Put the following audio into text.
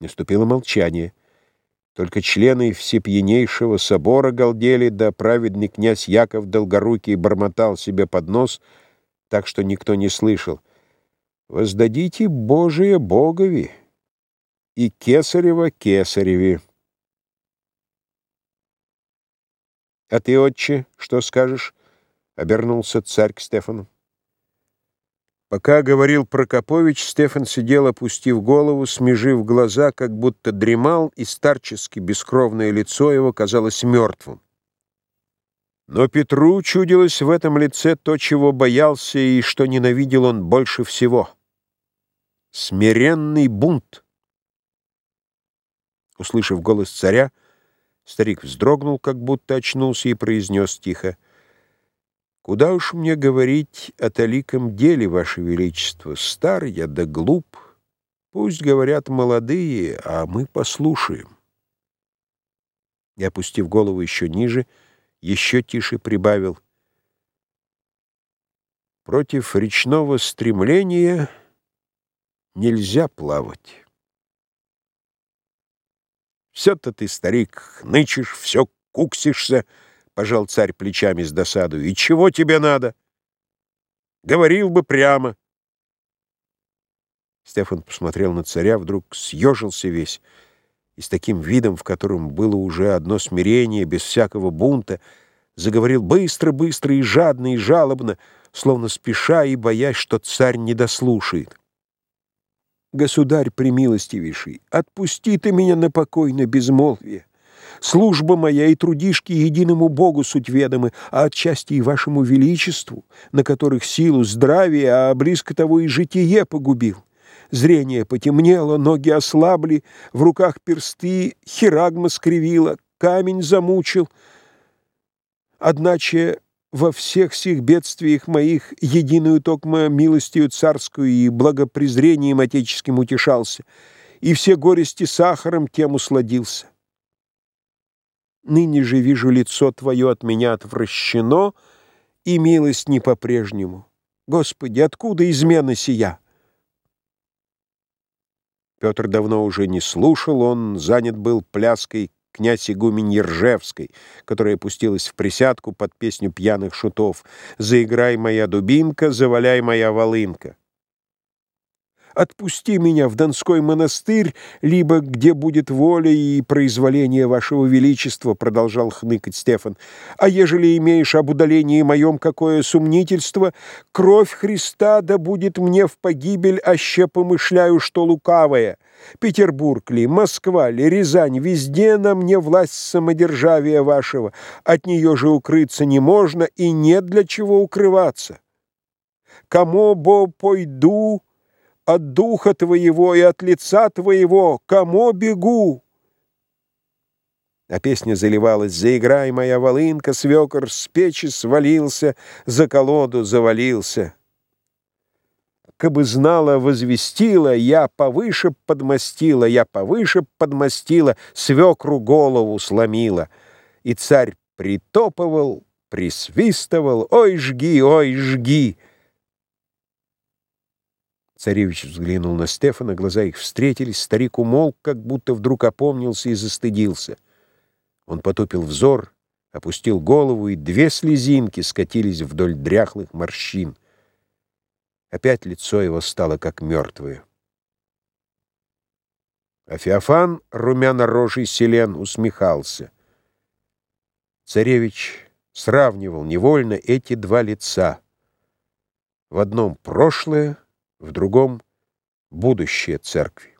Наступило молчание. Только члены всепьянейшего собора галдели, да праведный князь Яков Долгорукий бормотал себе под нос, так что никто не слышал. «Воздадите Божие Богови и Кесарева Кесареве». «А ты, отче, что скажешь?» — обернулся царь к Стефану. Пока говорил Прокопович, Стефан сидел, опустив голову, смежив глаза, как будто дремал, и старчески бескровное лицо его казалось мертвым. Но Петру чудилось в этом лице то, чего боялся и что ненавидел он больше всего — смиренный бунт. Услышав голос царя, старик вздрогнул, как будто очнулся, и произнес тихо — Куда уж мне говорить о таликом деле, Ваше Величество? Стар я да глуп. Пусть говорят молодые, а мы послушаем. И, опустив голову еще ниже, еще тише прибавил. Против речного стремления нельзя плавать. Все-то ты, старик, нычешь, все куксишься, пожал царь плечами с досаду. И чего тебе надо? Говорил бы прямо. Стефан посмотрел на царя, вдруг съежился весь, и с таким видом, в котором было уже одно смирение, без всякого бунта, заговорил быстро, быстро и жадно, и жалобно, словно спеша и боясь, что царь не дослушает. «Государь примилостивейший, отпусти ты меня на покойное безмолвие. Служба моя и трудишки единому Богу суть ведомы, а отчасти и вашему величеству, на которых силу, здравие, а близко того и житие погубил. Зрение потемнело, ноги ослабли, в руках персты хирагма скривила, камень замучил. Одначе во всех сих бедствиях моих единую токмо милостью царскую и благопрезрением отеческим утешался, и все горести сахаром тем усладился. Ныне же вижу лицо Твое от меня отвращено, и милость не по-прежнему. Господи, откуда измена сия? Петр давно уже не слушал, он занят был пляской князь игуменьи Ржевской, которая пустилась в присядку под песню пьяных шутов «Заиграй моя дубинка, заваляй моя волынка». Отпусти меня в Донской монастырь, либо где будет воля и произволение вашего величества, продолжал хныкать Стефан. А ежели имеешь об удалении моем какое сумнительство, кровь Христа да будет мне в погибель, аще помышляю, что лукавое. Петербург ли, Москва ли, Рязань, везде на мне власть самодержавия вашего. От нее же укрыться не можно и нет для чего укрываться. Кому бо пойду, от духа твоего и от лица твоего, кому бегу? А песня заливалась «Заиграй, моя волынка, свекор с печи свалился, за колоду завалился». Кабы знала, возвестила, я повыше подмастила, я повыше подмастила, свекру голову сломила. И царь притопывал, присвистывал, ой, жги, ой, жги. Царевич взглянул на Стефана, глаза их встретились, старик умолк, как будто вдруг опомнился и застыдился. Он потупил взор, опустил голову, и две слезинки скатились вдоль дряхлых морщин. Опять лицо его стало как мертвое. А Феофан, румяно-рожий селен, усмехался. Царевич сравнивал невольно эти два лица. В одном прошлое, в другом — будущее церкви.